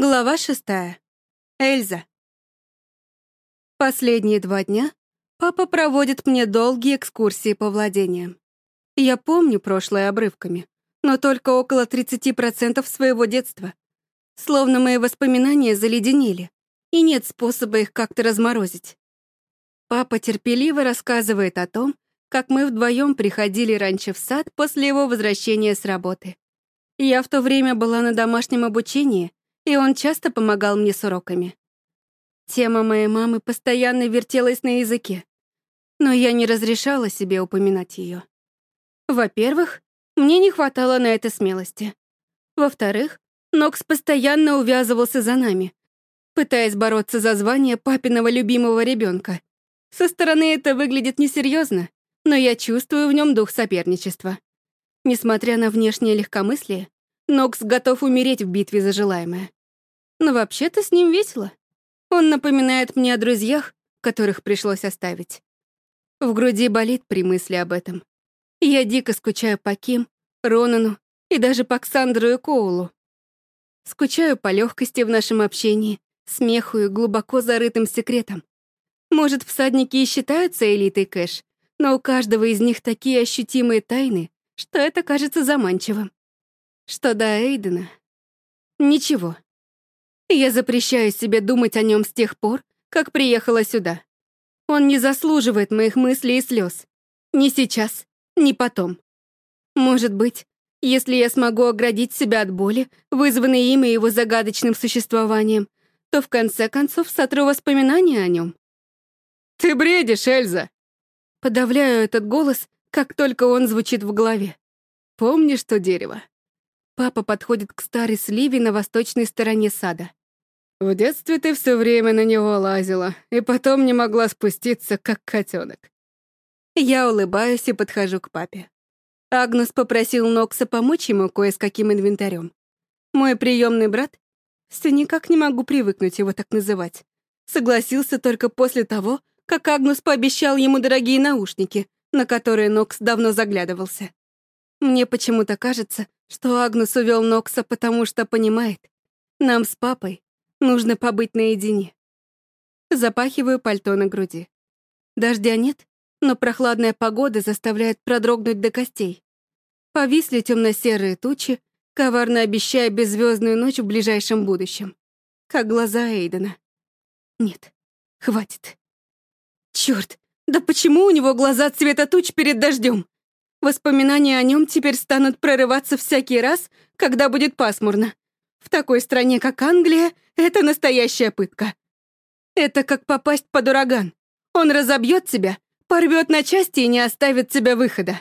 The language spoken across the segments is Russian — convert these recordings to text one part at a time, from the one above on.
Глава шестая. Эльза. Последние два дня папа проводит мне долгие экскурсии по владениям. Я помню прошлое обрывками, но только около 30% своего детства. Словно мои воспоминания заледенели, и нет способа их как-то разморозить. Папа терпеливо рассказывает о том, как мы вдвоем приходили раньше в сад после его возвращения с работы. Я в то время была на домашнем обучении — и он часто помогал мне с уроками. Тема моей мамы постоянно вертелась на языке, но я не разрешала себе упоминать ее. Во-первых, мне не хватало на это смелости. Во-вторых, Нокс постоянно увязывался за нами, пытаясь бороться за звание папиного любимого ребенка. Со стороны это выглядит несерьезно, но я чувствую в нем дух соперничества. Несмотря на внешнее легкомыслие, Нокс готов умереть в битве за желаемое. Но вообще-то с ним весело. Он напоминает мне о друзьях, которых пришлось оставить. В груди болит при мысли об этом. Я дико скучаю по Ким, Ронану и даже по Ксандру и Коулу. Скучаю по легкости в нашем общении, смеху и глубоко зарытым секретам. Может, всадники и считаются элитой Кэш, но у каждого из них такие ощутимые тайны, что это кажется заманчивым. Что до Эйдена? Ничего. Я запрещаю себе думать о нем с тех пор, как приехала сюда. Он не заслуживает моих мыслей и слез. Ни сейчас, ни потом. Может быть, если я смогу оградить себя от боли, вызванной им и его загадочным существованием, то в конце концов сотру воспоминания о нем. «Ты бредишь, Эльза!» Подавляю этот голос, как только он звучит в голове. Помнишь то дерево? Папа подходит к старой сливе на восточной стороне сада. В детстве ты все время на него лазила, и потом не могла спуститься, как котенок. Я улыбаюсь и подхожу к папе. Агнус попросил Нокса помочь ему кое с каким инвентарем. Мой приемный брат, все никак не могу привыкнуть его так называть, согласился только после того, как Агнус пообещал ему дорогие наушники, на которые Нокс давно заглядывался. Мне почему-то кажется, что Агнус увел Нокса, потому что понимает, нам с папой нужно побыть наедине. Запахиваю пальто на груди. Дождя нет, но прохладная погода заставляет Воспоминания о нем теперь станут прорываться всякий раз, когда будет пасмурно. В такой стране, как Англия, это настоящая пытка. Это как попасть под ураган. Он разобьет тебя, порвет на части и не оставит тебя выхода.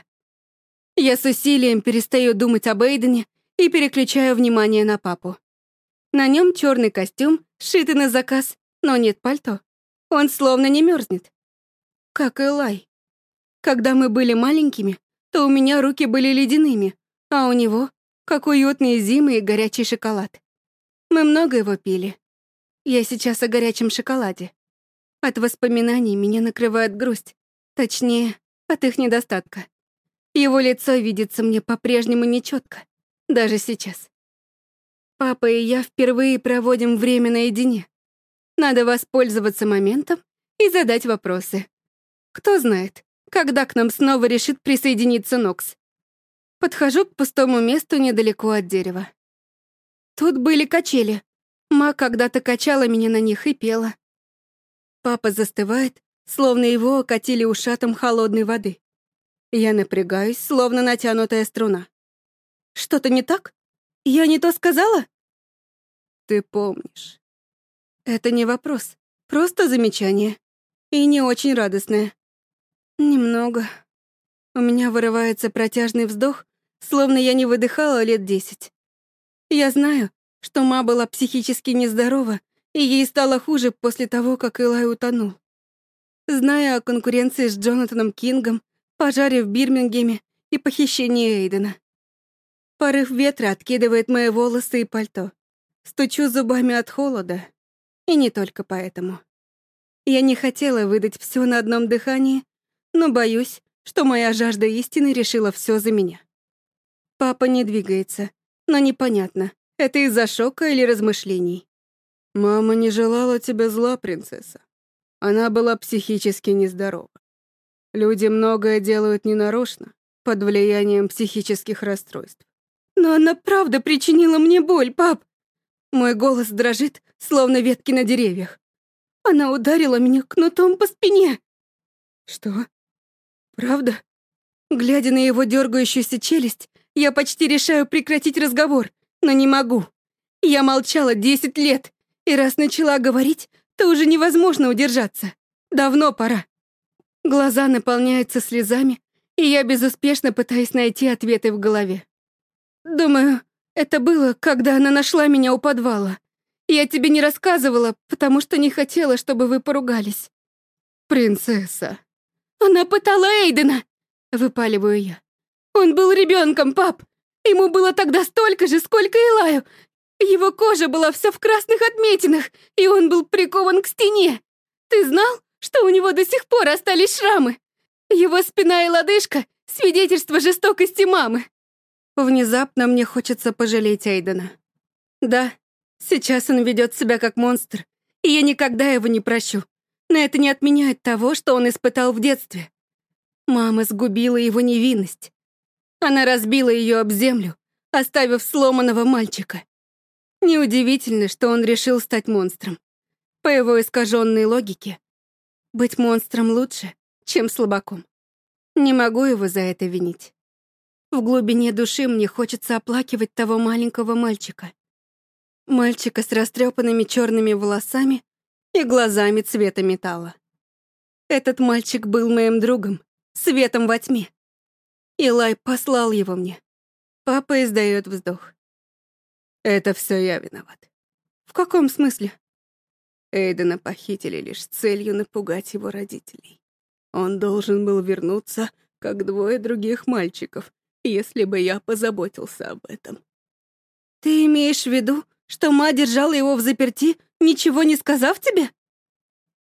Я с усилием перестаю думать об Эйдене и переключаю внимание на папу. На нем черный костюм, сшитый на заказ, но нет пальто. Он словно не мерзнет. Как и Лай. Когда мы были маленькими, то у меня руки были ледяными, а у него — как уютные зимы и горячий шоколад. Мы много его пили. Я сейчас о горячем шоколаде. От воспоминаний меня накрывает грусть. Точнее, от их недостатка. Его лицо видится мне по-прежнему нечетко, даже сейчас. Папа и я впервые проводим время наедине. Надо воспользоваться моментом и задать вопросы. Кто знает, когда к нам снова решит присоединиться Нокс. Подхожу к пустому месту недалеко от дерева. Тут были качели. Ма когда-то качала меня на них и пела. Папа застывает, словно его окатили ушатом холодной воды. Я напрягаюсь, словно натянутая струна. Что-то не так? Я не то сказала? Ты помнишь. Это не вопрос, просто замечание. И не очень радостное. Немного. У меня вырывается протяжный вздох, словно я не выдыхала лет десять. Я знаю, что Ма была психически нездорова, и ей стало хуже после того, как Элай утонул. Зная о конкуренции с Джонатаном Кингом, пожаре в Бирмингеме и похищении Эйдена. Порыв ветра откидывает мои волосы и пальто. Стучу зубами от холода. И не только поэтому. Я не хотела выдать все на одном дыхании, но боюсь, что моя жажда истины решила все за меня. Папа не двигается, но непонятно, Это из-за шока или размышлений? Мама не желала тебе зла, принцесса. Она была психически нездорова. Люди многое делают ненарочно, под влиянием психических расстройств. Но она правда причинила мне боль, пап. Мой голос дрожит, словно ветки на деревьях. Она ударила меня кнутом по спине. Что? Правда? Глядя на его дергающуюся челюсть, я почти решаю прекратить разговор, но не могу. Я молчала десять лет, и раз начала говорить, то уже невозможно удержаться. Давно пора. Глаза наполняются слезами, и я безуспешно пытаюсь найти ответы в голове. Думаю, это было, когда Она пытала Эйдена!» — выпаливаю я. «Он был ребенком, пап! Ему было тогда столько же, сколько и Лаю! Его кожа была вся в красных отметинах, и он был прикован к стене! Ты знал, что у него до сих пор остались шрамы? Его спина и лодыжка — свидетельство жестокости мамы!» Внезапно мне хочется пожалеть Эйдена. Да, сейчас он ведет себя как монстр, и я никогда его не прощу. Но это не отменяет того, что он испытал в детстве. Мама сгубила его невинность. Она разбила ее об землю, оставив сломанного мальчика. Неудивительно, что он решил стать монстром. По его искаженной логике, быть монстром лучше, чем слабаком. Не могу его за это винить. В глубине души мне хочется оплакивать того маленького мальчика. Мальчика с растрепанными черными волосами и глазами цвета металла. Этот мальчик был моим другом, светом во тьме. Илай послал его мне. Папа издает вздох. Это все я виноват. В каком смысле? Эйдена похитили лишь с целью напугать его родителей. Он должен был вернуться, как двое других мальчиков, если бы я позаботился об этом. Ты имеешь в виду, что мать держала его в заперти, ничего не сказав тебе?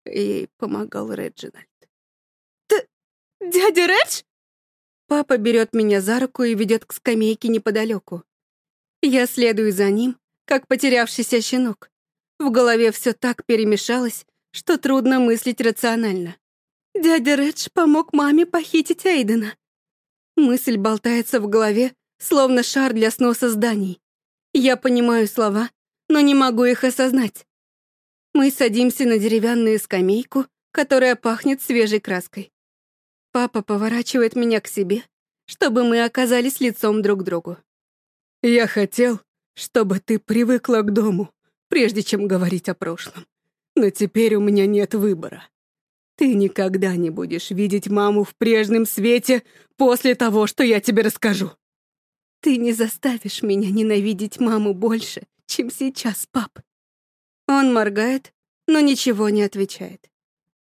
Ей помогал Реджинальд. Ты... дядя Редж? Папа берет меня за руку и ведет к скамейке неподалеку. Я следую за ним, как потерявшийся щенок. В голове все так перемешалось, что трудно мыслить рационально. Дядя Редж помог Мы садимся на деревянную скамейку, которая пахнет свежей краской. Папа поворачивает меня к себе, чтобы мы оказались лицом друг к другу. «Я хотел, чтобы ты привыкла к дому, прежде чем говорить о прошлом. Но теперь у меня нет выбора. Ты никогда не будешь видеть маму в прежнем свете после того, что я тебе расскажу». «Ты не заставишь меня ненавидеть маму больше, чем сейчас, пап», он моргает, но ничего не отвечает.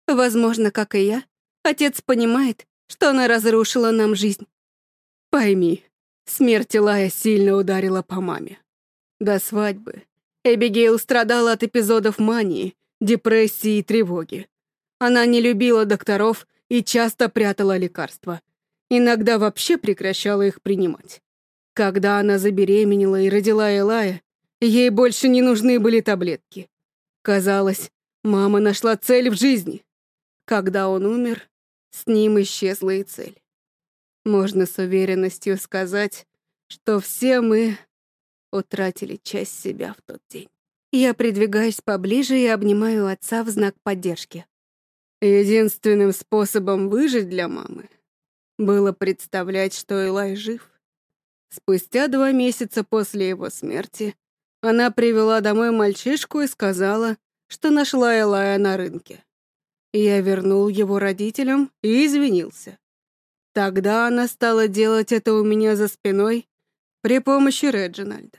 Возможно, как и я, отец понимает, что она разрушила нам жизнь. Пойми, смерть Илая сильно ударила по маме. До свадьбы Эбигейл страдала от эпизодов мании, депрессии и тревоги. Она не любила докторов и часто прятала лекарства. Иногда вообще прекращала их принимать. Когда она забеременела и родила Элая, ей больше не нужны были таблетки казалось, мама нашла цель в жизни. Когда он умер, с ним исчезла и цель. Можно с уверенностью сказать, что все мы утратили часть себя в тот день. Я придвигаюсь поближе и обнимаю отца в знак поддержки. Единственным способом выжить для мамы было представлять, что Элай жив. Спустя два месяца после его смерти она привела домой мальчишку и сказала, что нашла Элая на рынке. Я вернул его родителям и извинился. Тогда она стала делать это у меня за спиной при помощи Реджинальда.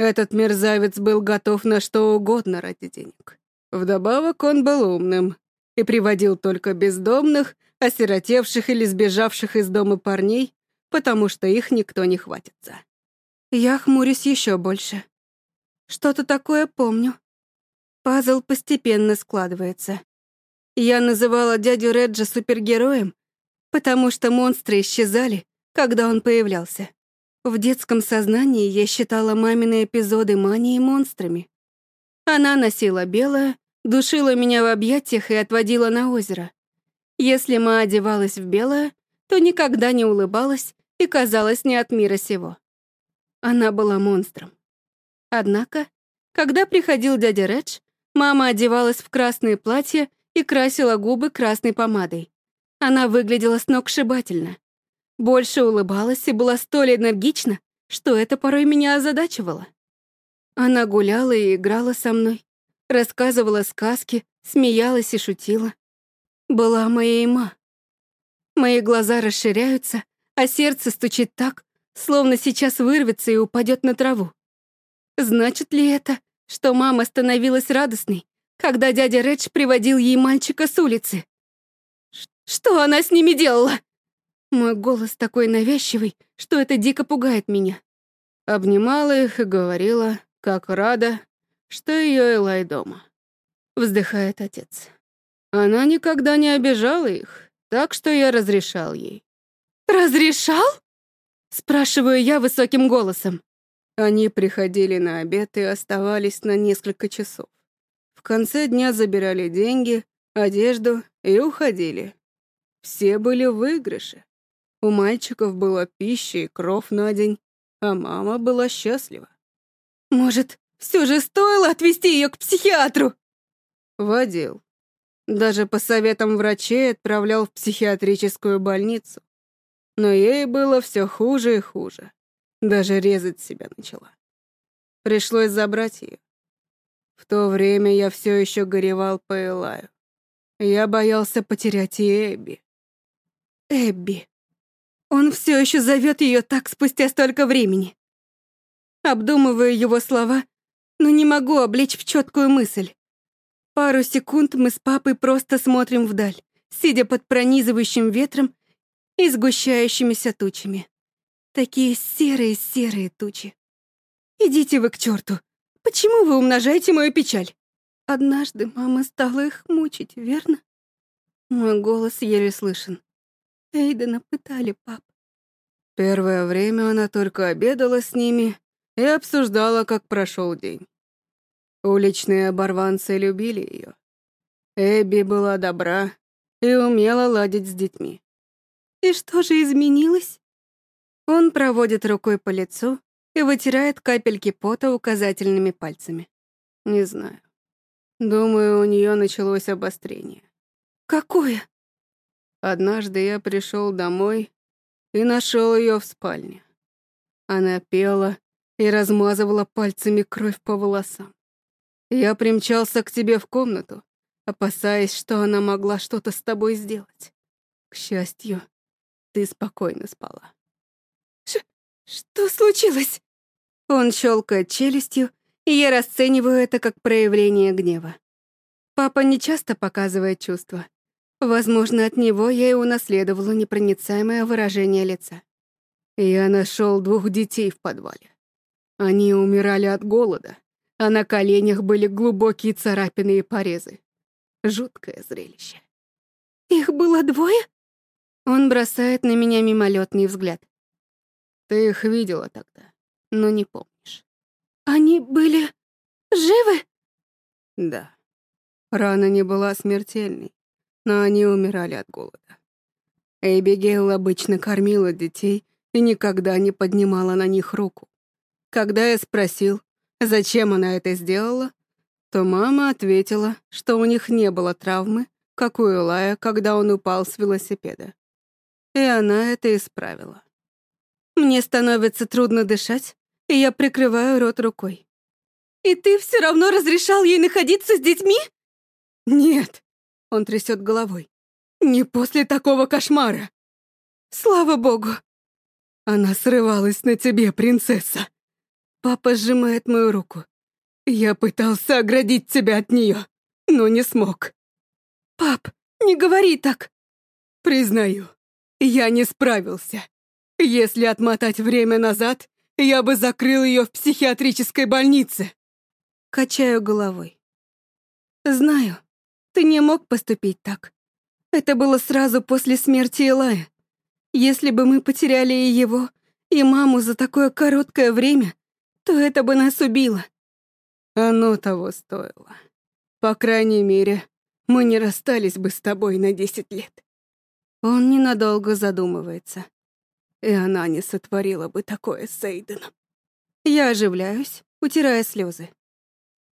Этот мерзавец был готов на что угодно ради денег. Вдобавок он был умным и приводил только бездомных, осиротевших или сбежавших из дома парней, потому что их никто не хватится. Я хмурюсь еще больше. Что-то такое помню. Пазл постепенно складывается. Я называла дядю Реджа супергероем, потому что монстры исчезали, когда он появлялся. В детском сознании я считала мамины эпизоды мании монстрами. Она носила белое, душила меня в объятиях и отводила на озеро. Если ма одевалась в белое, то никогда не улыбалась и казалась не от мира сего. Она была монстром. Однако, когда приходил дядя Редж, мама одевалась в красные платья и красила губы красной помадой. Она выглядела сногсшибательно. Больше улыбалась и была столь энергична, что это порой меня озадачивало. Она гуляла и играла со мной, рассказывала сказки, смеялась и шутила. Была моей ма. Мои глаза расширяются, а сердце стучит так, словно сейчас вырвется и упадет на траву. Значит ли это, что мама становилась радостной, когда дядя Редж приводил ей мальчика с улицы? Что она с ними делала? Мой голос такой навязчивый, что это дико пугает меня. Обнимала их и говорила, как рада, что ее Элай дома. Вздыхает отец. Она никогда не обижала их, так что я разрешал ей. «Разрешал?» Спрашиваю я высоким голосом. Они приходили на обед и оставались на несколько часов. В конце дня забирали деньги, одежду и уходили. Все были в выигрыше. У мальчиков была пища и кров на день, а мама была счастлива. «Может, все же стоило отвезти ее к психиатру?» Водил. Даже по советам врачей отправлял в психиатрическую больницу. Но ей было все хуже и хуже. Даже резать себя начала. Пришлось забрать ее. В то время я все еще горевал по Элаю. Я боялся потерять и Эбби. Эбби. Он все еще зовет ее так спустя столько времени. Обдумываю его слова, но не могу облечь в четкую мысль. Пару секунд мы с папой просто смотрим вдаль, сидя под пронизывающим ветром и сгущающимися тучами. Такие серые-серые тучи. Идите вы к черту. Почему вы умножаете мою печаль? Однажды мама стала их мучить, верно? Мой голос еле слышен. Эйдена пытали, пап. Первое время она только обедала с ними и обсуждала, как прошел день. Уличные оборванцы любили ее. Эбби была добра и умела ладить с детьми. И что же изменилось? Он проводит рукой по лицу и вытирает капельки пота указательными пальцами. Не знаю. Думаю, у нее началось обострение. Какое? Однажды я пришел домой и нашел ее в спальне. Она пела и размазывала пальцами кровь по волосам. Я примчался к тебе в комнату, опасаясь, что она могла что-то с тобой сделать. К счастью, ты спокойно спала. Ш что случилось? Он щелкает челюстью, и я расцениваю это как проявление гнева. Папа не часто показывает чувства. Возможно, от него я и унаследовала непроницаемое выражение лица. Я нашел двух детей в подвале. Они умирали от голода, Ты их видела тогда, но не помнишь. Они были живы? Да. Рана не была смертельной, но они умирали от голода. Эйбигейл обычно кормила детей и никогда не поднимала на них руку. Когда я спросил, зачем она это сделала, то мама ответила, что у них не было травмы, как у Илая, когда он упал с велосипеда. И она это исправила. Мне становится трудно дышать, и я прикрываю рот рукой. «И ты все равно разрешал ей находиться с детьми?» «Нет», — он трясет головой. «Не после такого кошмара!» «Слава богу!» «Она срывалась на тебе, принцесса!» Папа сжимает мою руку. «Я пытался оградить тебя от нее, но не смог». «Пап, не говори так!» «Признаю, я не справился. Если отмотать время назад, я бы закрыл ее в психиатрической больнице. Качаю головой. Знаю, ты не мог поступить так. Это было сразу после смерти Илая. Если бы мы потеряли и его, и маму за такое короткое время, то это бы нас убило. Оно того стоило. По крайней мере, мы не расстались бы с тобой на десять лет. Он ненадолго задумывается. И она не сотворила бы такое с Эйденом. Я оживляюсь, утирая слезы.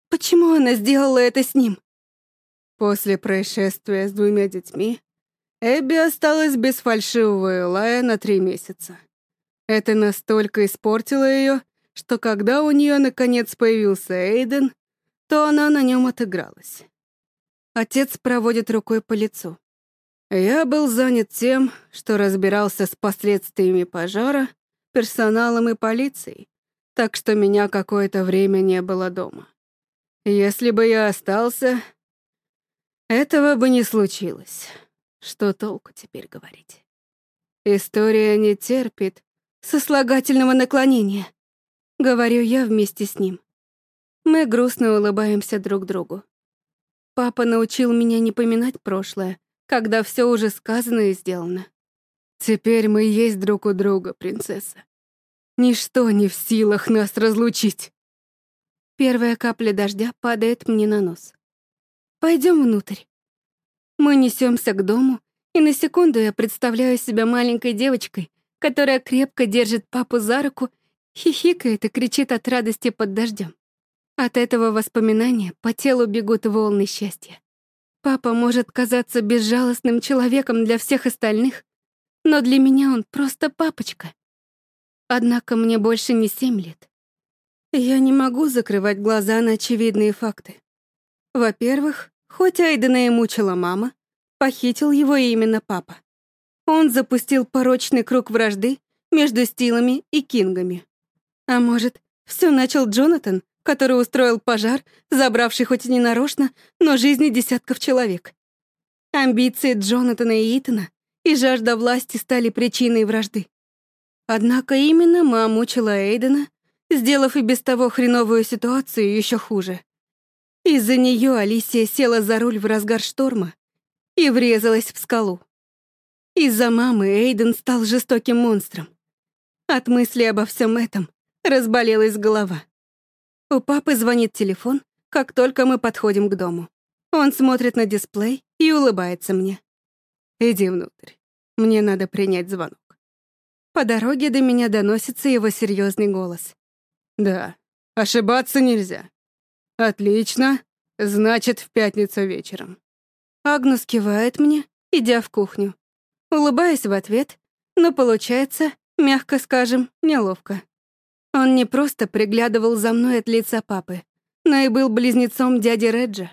Почему она сделала это с ним? После происшествия с двумя детьми Эбби осталась без фальшивого Элая на три месяца. Это настолько испортило ее, что когда у нее наконец появился Эйден, то она на нем отыгралась. Отец проводит рукой по лицу. Я был занят тем, что разбирался с последствиями пожара, персоналом и полицией, так что меня какое-то время не было дома. Если бы я остался, этого бы не случилось. Что толку Когда все уже сказано и сделано. Теперь мы есть друг у друга, принцесса. Ничто не в силах нас разлучить. Первая капля дождя падает мне на нос. Пойдем внутрь. Мы несемся к дому, и на секунду я представляю себя маленькой девочкой, которая крепко держит папу за руку, хихикает и кричит от радости под дождем. От этого воспоминания по телу бегут волны счастья. Папа может казаться безжалостным человеком для всех остальных, но для меня он просто папочка. Однако мне больше не семь лет. Я не могу закрывать глаза на очевидные факты. Во-первых, хоть Айдена и мучила мама, похитил его именно папа. Он запустил порочный круг вражды между Стилами и Кингами. А может, все начал Джонатан, который устроил пожар, забравший хоть и ненарочно, но жизни десятков человек. Амбиции Джонатана и Итана и жажда власти стали причиной вражды. Однако именно ма мучила Эйдена, сделав и без того хреновую ситуацию еще хуже. Из-за нее Алисия села за руль в разгар шторма и врезалась в скалу. Из-за мамы Эйден стал жестоким монстром. От мысли обо всем этом разболелась голова. У папы звонит телефон, как только мы подходим к дому. Он смотрит на дисплей и улыбается мне. «Иди внутрь. Мне надо принять звонок». По дороге до меня доносится его серьезный голос. «Да, ошибаться нельзя. Отлично. Значит, в пятницу вечером». Агнус кивает мне, идя в кухню. Улыбаюсь в ответ, но получается, мягко скажем, неловко. Он не просто приглядывал за мной от лица папы, но и был близнецом дяди Реджа.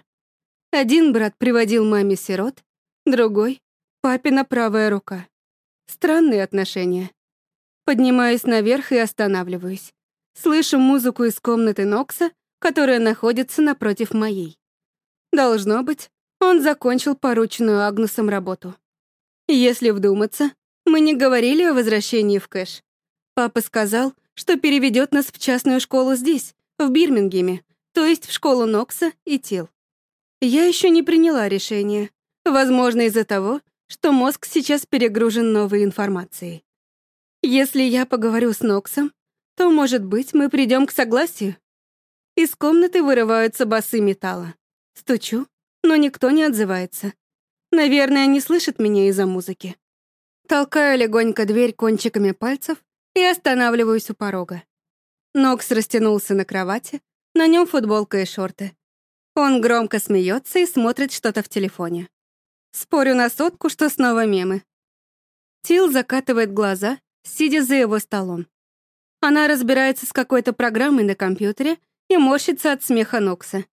Один брат приводил маме сирот, другой — папина правая рука. Странные отношения. Поднимаюсь наверх и останавливаюсь. Слышу музыку из комнаты Нокса, которая находится напротив моей. Должно быть, он закончил порученную Агнусом работу. Если вдуматься, мы не говорили о что переведет нас в частную школу здесь, в Бирмингеме, то есть в школу Нокса и Тил. Я еще не приняла решение, возможно, из-за того, что мозг сейчас перегружен новой информацией. Если я поговорю с Ноксом, то, может быть, мы придем к согласию. Из комнаты вырываются басы металла. Стучу, но никто не отзывается. Наверное, не слышит меня из-за музыки. Толкаю легонько дверь кончиками пальцев и останавливаюсь у порога. Нокс растянулся на кровати, на нем футболка и шорты. Он громко смеется и смотрит что-то в телефоне. Спорю на сотку, что снова мемы. Тил закатывает глаза, сидя за его столом. Она разбирается с какой-то программой на компьютере и морщится от смеха Нокса.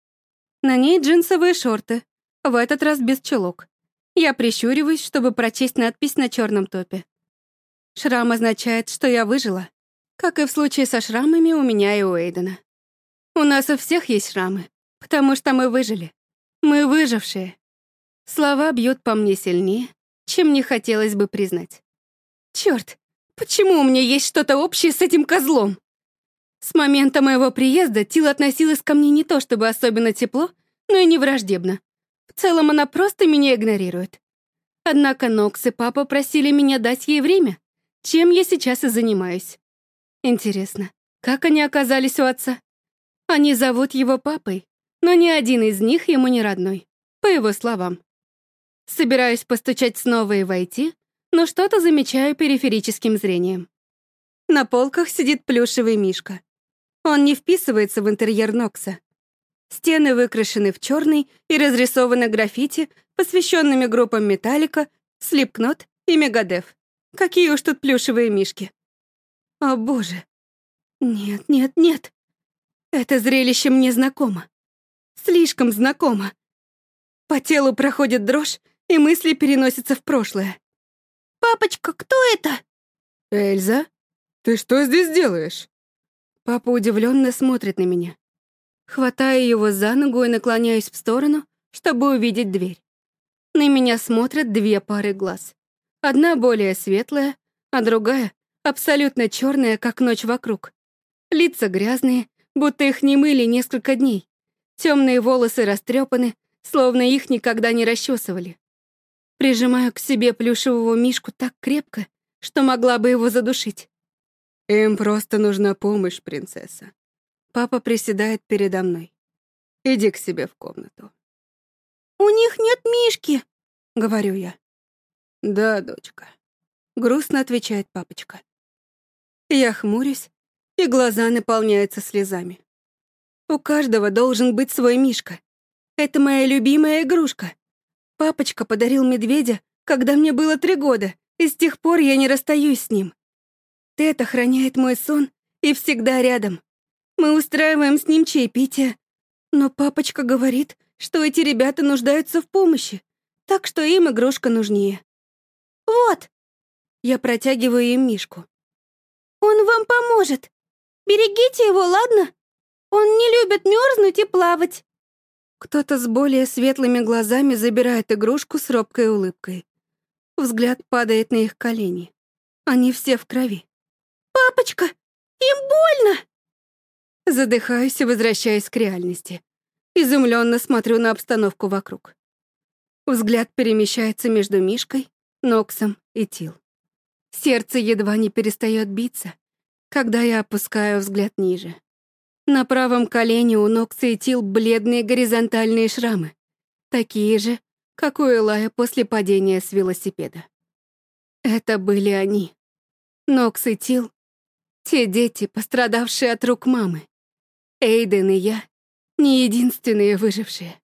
На ней джинсовые шорты, в этот раз без чулок. Я прищуриваюсь, чтобы прочесть надпись на черном топе. Шрам означает, что я выжила. Как и в случае со шрамами у меня и у Эйдена. У нас у всех есть шрамы, потому что мы выжили. Мы выжившие. Слова бьют по мне сильнее, чем мне хотелось бы признать. Черт, почему у меня есть что-то общее с этим козлом? С момента моего приезда Тил относилась ко мне не то чтобы особенно тепло, но и не враждебно. В целом она просто меня игнорирует. Однако Нокс и папа просили меня дать ей время, чем я сейчас и занимаюсь. Интересно, как они оказались у отца? Они зовут его папой, но ни один из них ему не родной, по его словам. Собираюсь постучать снова и войти, но что-то замечаю периферическим зрением. На полках сидит плюшевый мишка. Он не вписывается в Какие уж тут плюшевые мишки. О, боже. Нет, нет, нет. Это зрелище мне знакомо. Слишком знакомо. По телу проходит дрожь, и мысли переносятся в прошлое. «Папочка, кто это?» «Эльза, ты что здесь делаешь?» Папа удивленно смотрит на меня. Хватаю его за ногу и наклоняюсь в сторону, чтобы увидеть дверь. На меня смотрят две пары глаз. Одна более светлая, а другая абсолютно черная, как ночь вокруг. Лица грязные, будто их не мыли несколько дней. Темные волосы растрепаны, словно их никогда не расчесывали. Прижимаю к себе плюшевого мишку так крепко, что могла бы его задушить. Им просто нужна помощь, принцесса. Папа приседает передо мной. Иди к себе в комнату. «У них нет Мишки», — говорю я. «Да, дочка», — грустно отвечает папочка. Я хмурюсь, и глаза наполняются слезами. У каждого должен быть свой Мишка. Это моя любимая игрушка. Папочка подарил медведя, когда мне было три года, и с тех пор я не расстаюсь с ним. Тед охраняет мой сон и всегда рядом. Мы устраиваем с ним чаепитие. Но папочка говорит, что эти ребята нуждаются в помощи, так что им игрушка нужнее. «Вот!» Я протягиваю им Мишку. «Он вам поможет. Берегите его, ладно? Он не любит мерзнуть и плавать». Кто-то с более светлыми глазами забирает игрушку с робкой улыбкой. Взгляд падает на их колени. Они все в крови. «Папочка, им больно!» Задыхаюсь и возвращаюсь к реальности. Изумленно смотрю на обстановку вокруг. Взгляд перемещается между Мишкой, Ноксом и Тил. Сердце едва не перестает биться, когда я опускаю взгляд ниже. На правом колене у Нокса и Тил бледные горизонтальные шрамы, такие же, как у Элая после падения с велосипеда. Это были они. Нокс и Тил — те дети, пострадавшие от рук мамы. Эйден и я — не единственные выжившие.